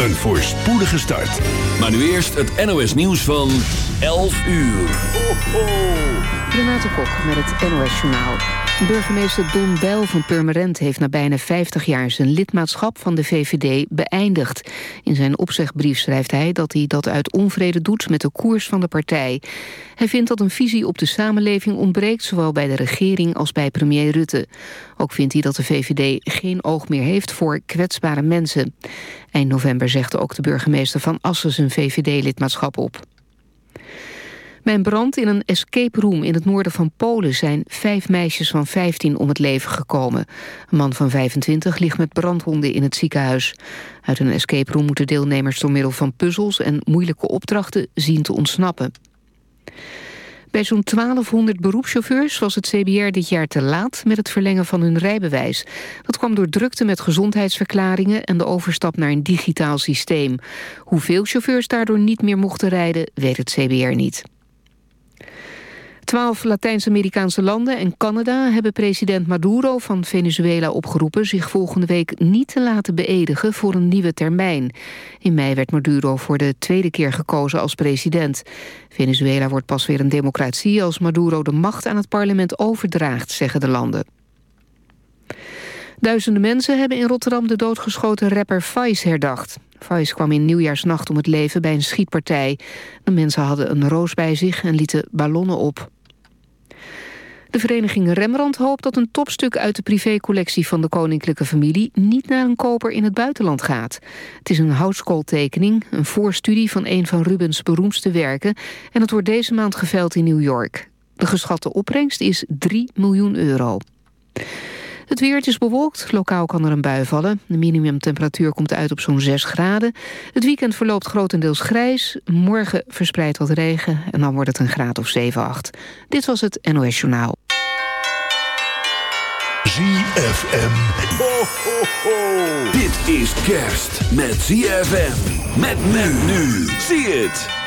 Een voorspoedige start. Maar nu eerst het NOS nieuws van 11 uur. Renate Kok met het NOS Journaal. Burgemeester Don Bijl van Purmerend heeft na bijna 50 jaar... zijn lidmaatschap van de VVD beëindigd. In zijn opzegbrief schrijft hij dat hij dat uit onvrede doet... met de koers van de partij. Hij vindt dat een visie op de samenleving ontbreekt... zowel bij de regering als bij premier Rutte. Ook vindt hij dat de VVD geen oog meer heeft voor kwetsbare mensen. Eind november zegt ook de burgemeester van Assen zijn VVD-lidmaatschap op. Een brand in een escape room in het noorden van Polen... zijn vijf meisjes van 15 om het leven gekomen. Een man van 25 ligt met brandwonden in het ziekenhuis. Uit een escape room moeten deelnemers door middel van puzzels... en moeilijke opdrachten zien te ontsnappen. Bij zo'n 1200 beroepschauffeurs was het CBR dit jaar te laat met het verlengen van hun rijbewijs. Dat kwam door drukte met gezondheidsverklaringen en de overstap naar een digitaal systeem. Hoeveel chauffeurs daardoor niet meer mochten rijden, weet het CBR niet. Twaalf Latijns-Amerikaanse landen en Canada hebben president Maduro van Venezuela opgeroepen zich volgende week niet te laten beëdigen voor een nieuwe termijn. In mei werd Maduro voor de tweede keer gekozen als president. Venezuela wordt pas weer een democratie als Maduro de macht aan het parlement overdraagt, zeggen de landen. Duizenden mensen hebben in Rotterdam de doodgeschoten rapper Faiz herdacht. Faiz kwam in nieuwjaarsnacht om het leven bij een schietpartij. De mensen hadden een roos bij zich en lieten ballonnen op. De vereniging Rembrandt hoopt dat een topstuk uit de privécollectie van de koninklijke familie niet naar een koper in het buitenland gaat. Het is een houtskooltekening, een voorstudie van een van Rubens beroemdste werken en het wordt deze maand geveild in New York. De geschatte opbrengst is 3 miljoen euro. Het weer is bewolkt, lokaal kan er een bui vallen. De minimumtemperatuur komt uit op zo'n 6 graden. Het weekend verloopt grotendeels grijs. Morgen verspreidt wat regen en dan wordt het een graad of 7, 8. Dit was het NOS Journaal. ZFM. Ho, ho, ho. Dit is kerst met ZFM. Met men nu. Zie het.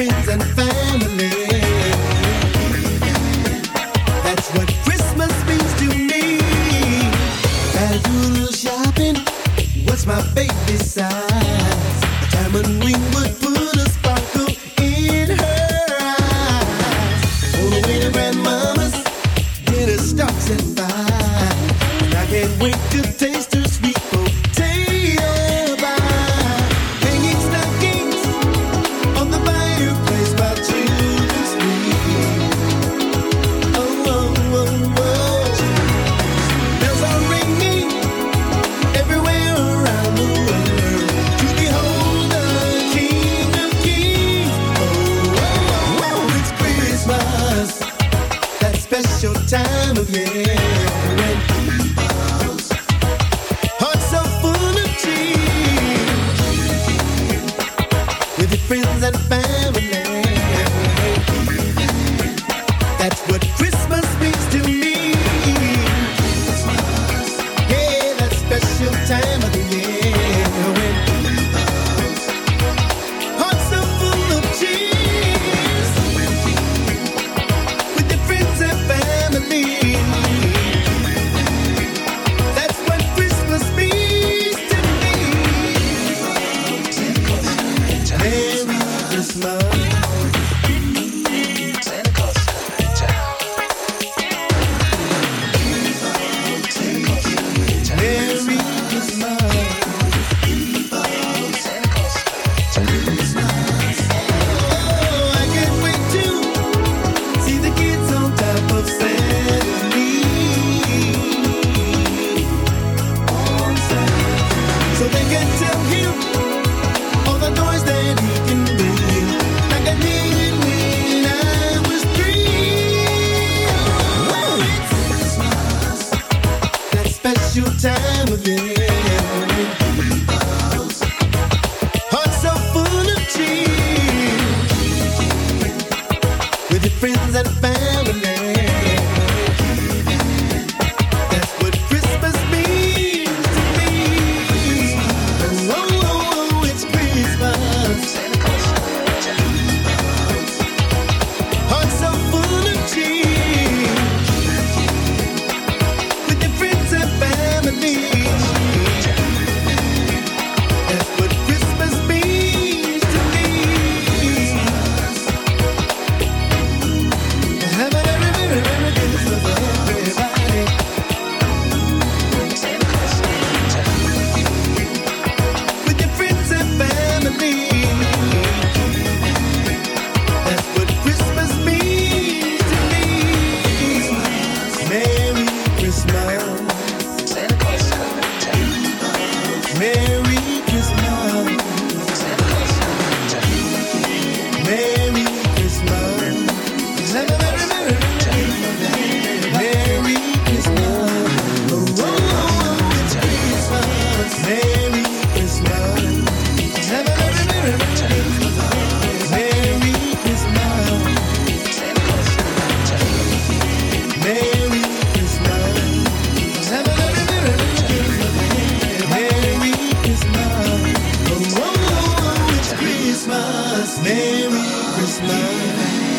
friends and family. Christmas.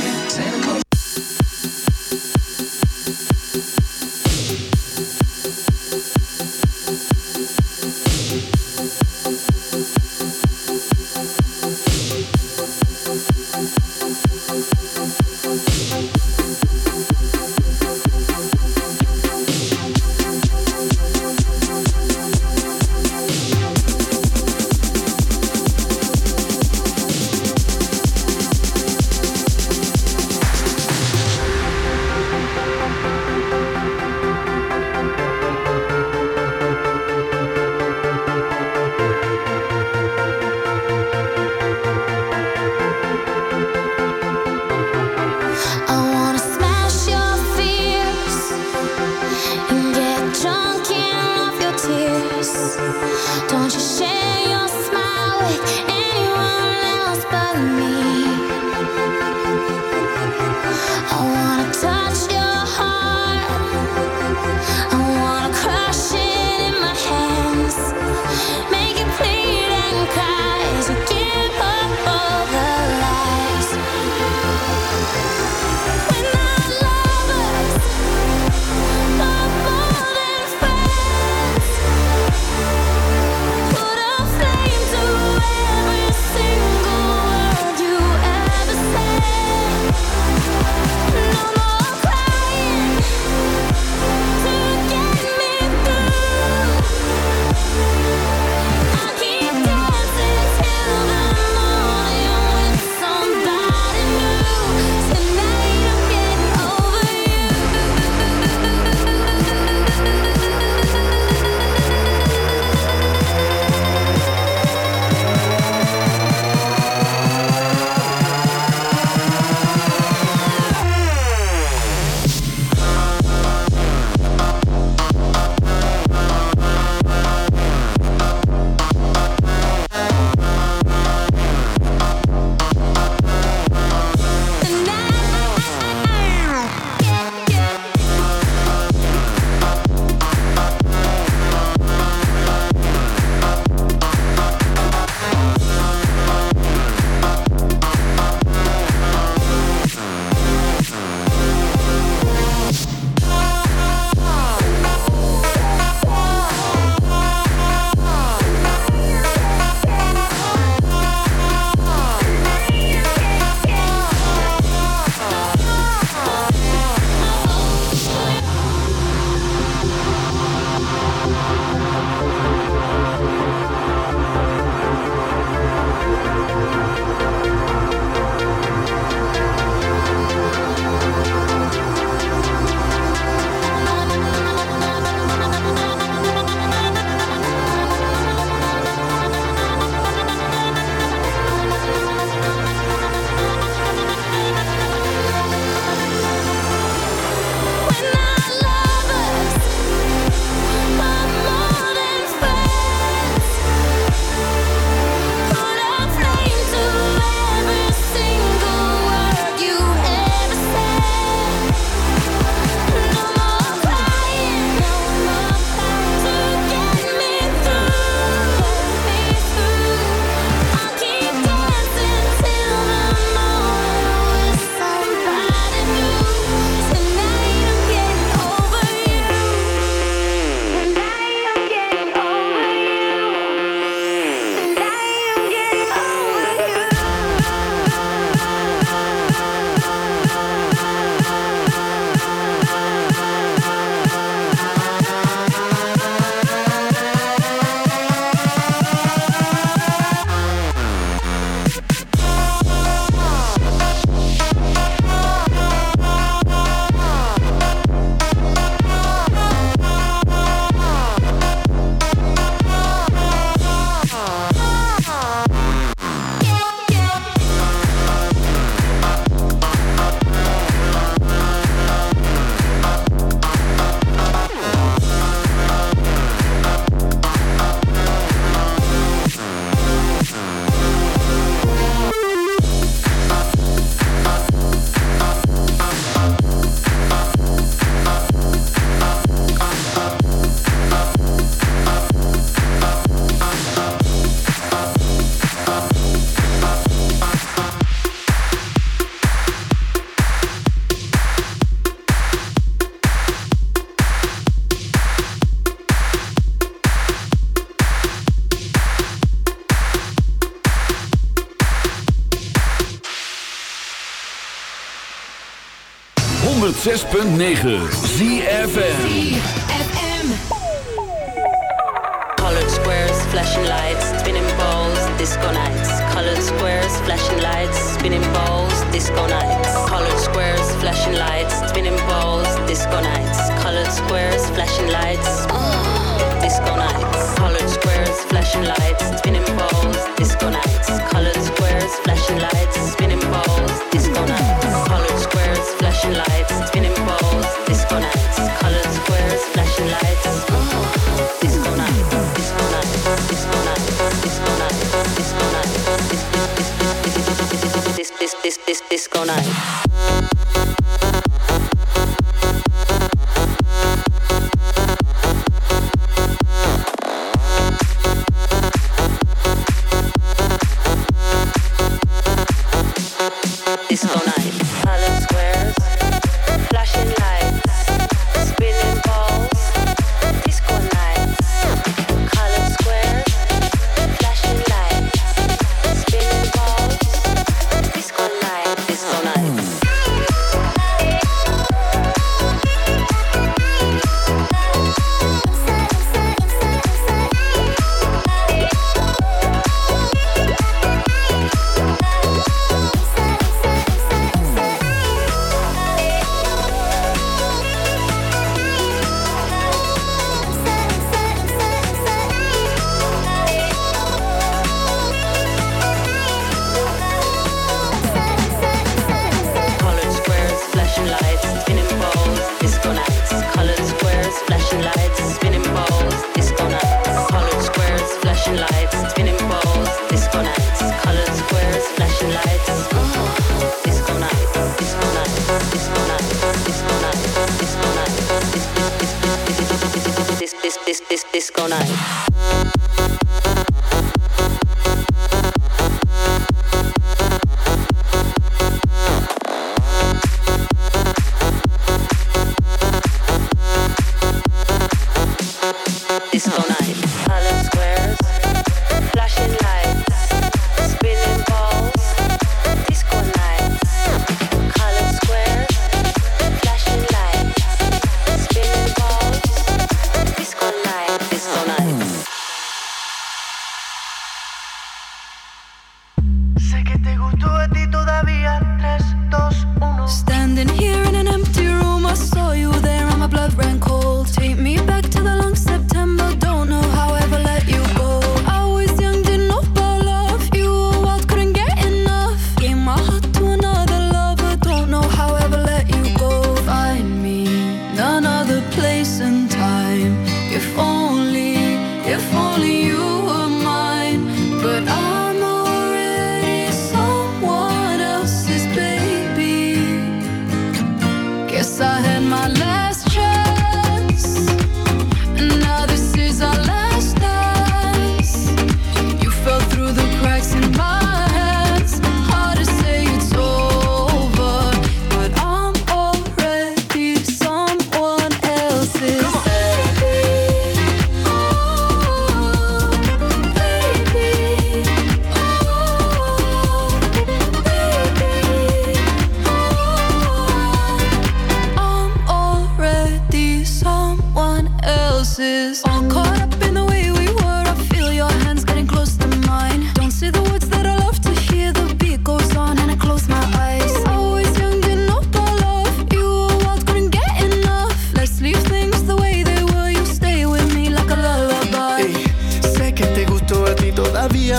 106.9 ZFM Colored squares, flashing lights, spinning balls, disco nights. Colored squares, flashing lights, spinning balls, disco nights. Colored squares, flashing lights, spinning balls, disco nights. Colored squares, flashing lights, disco nights. Colored squares, flashing lights,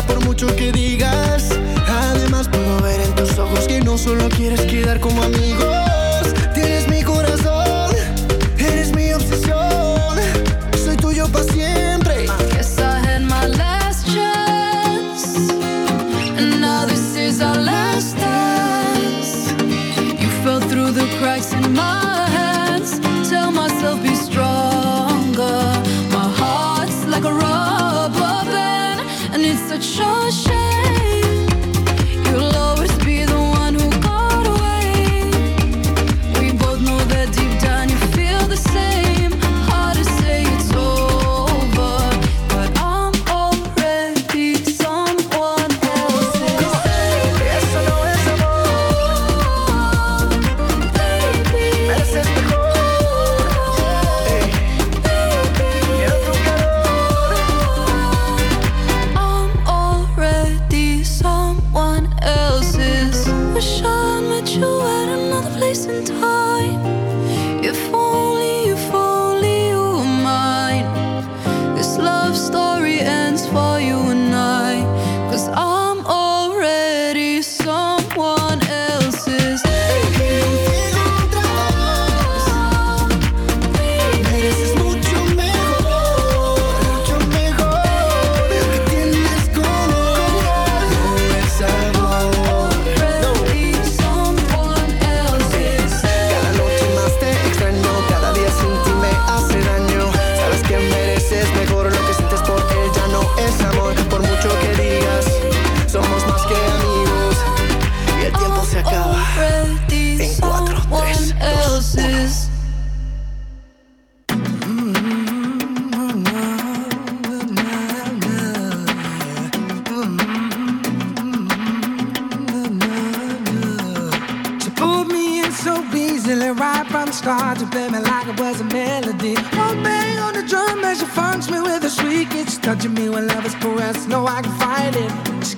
por mucho que diga.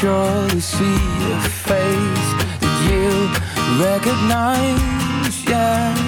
surely see a face that you recognize, yeah.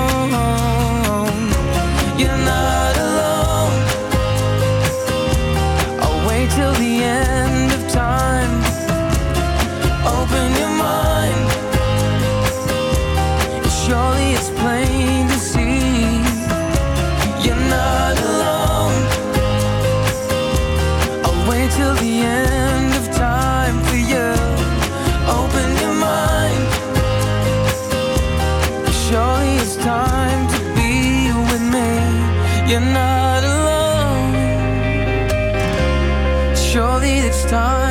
time.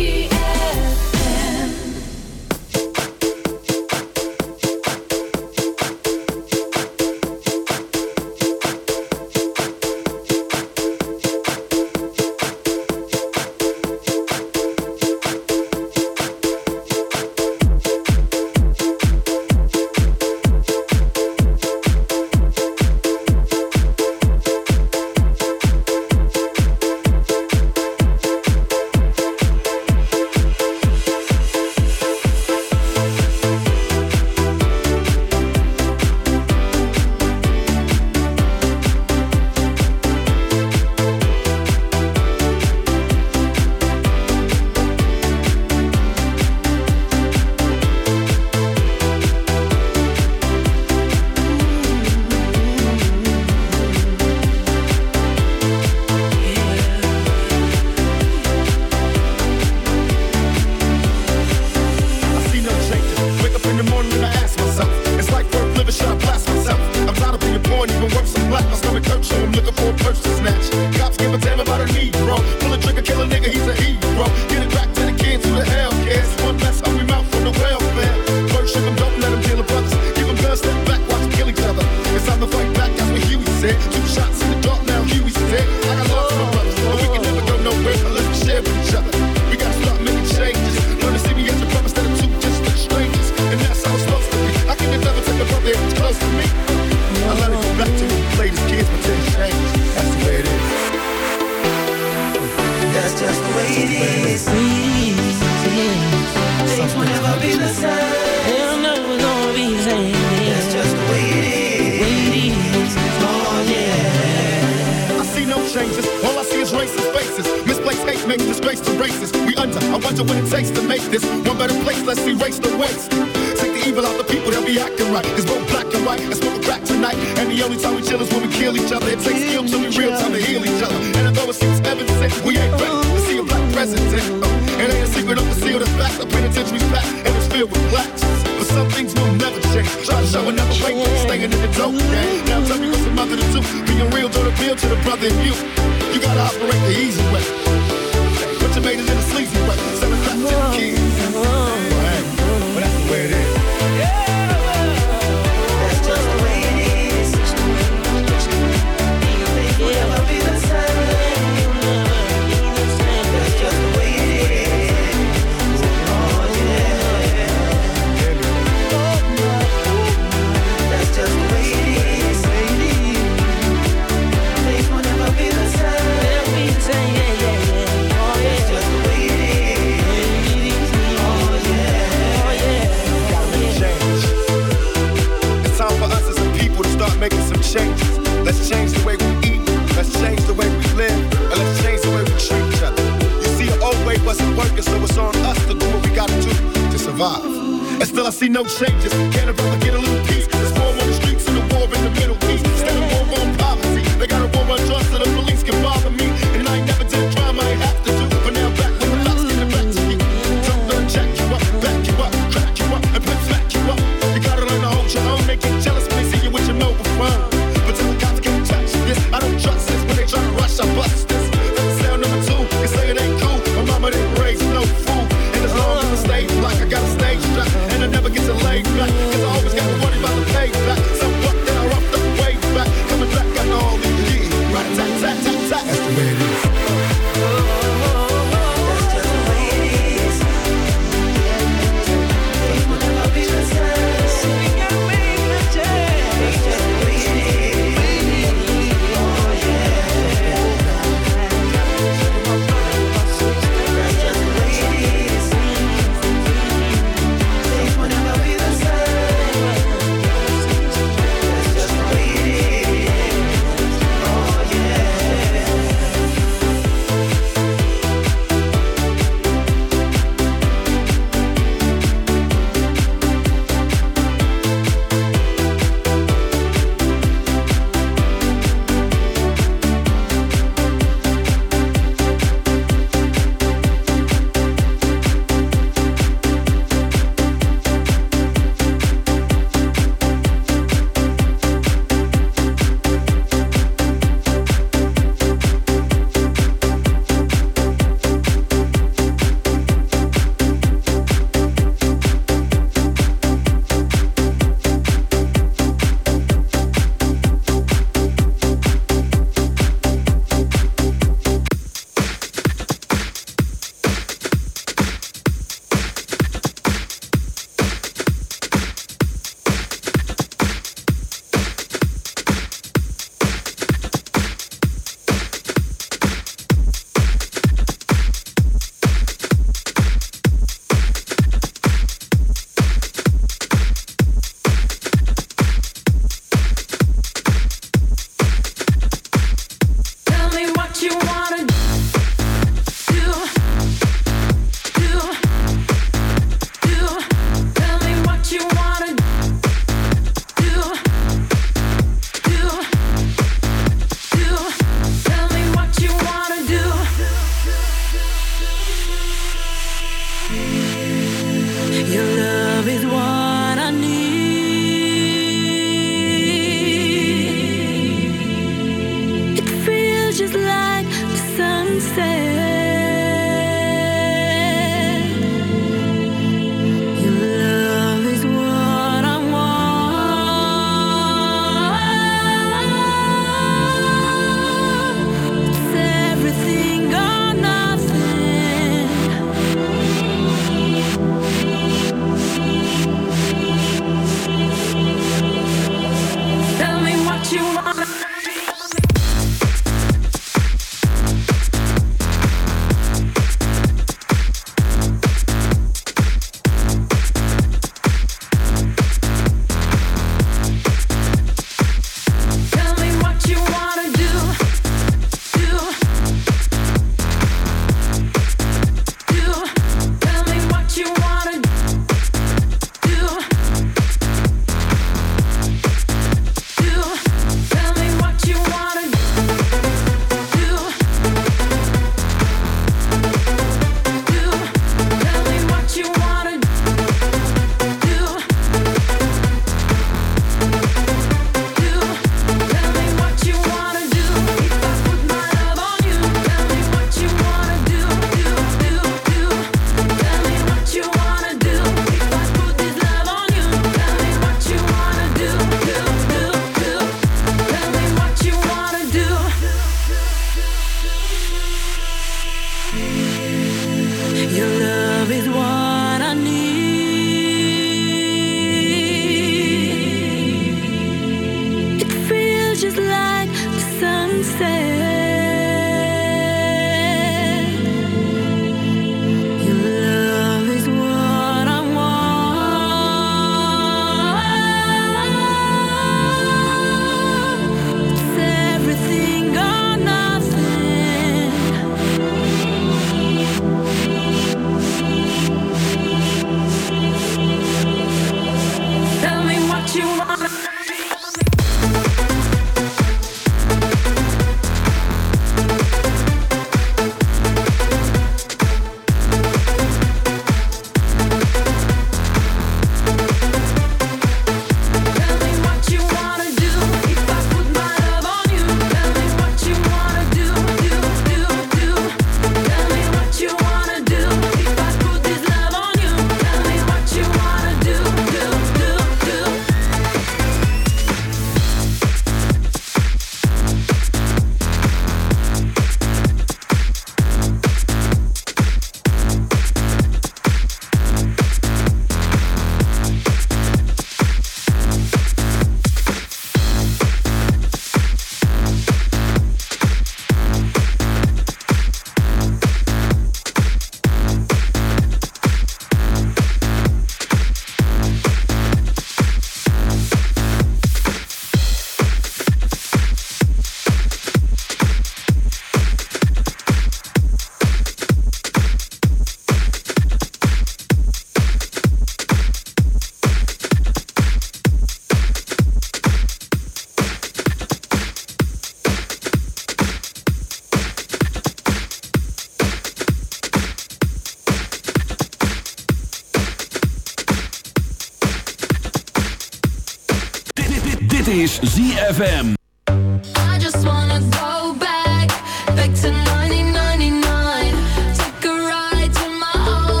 ZFM.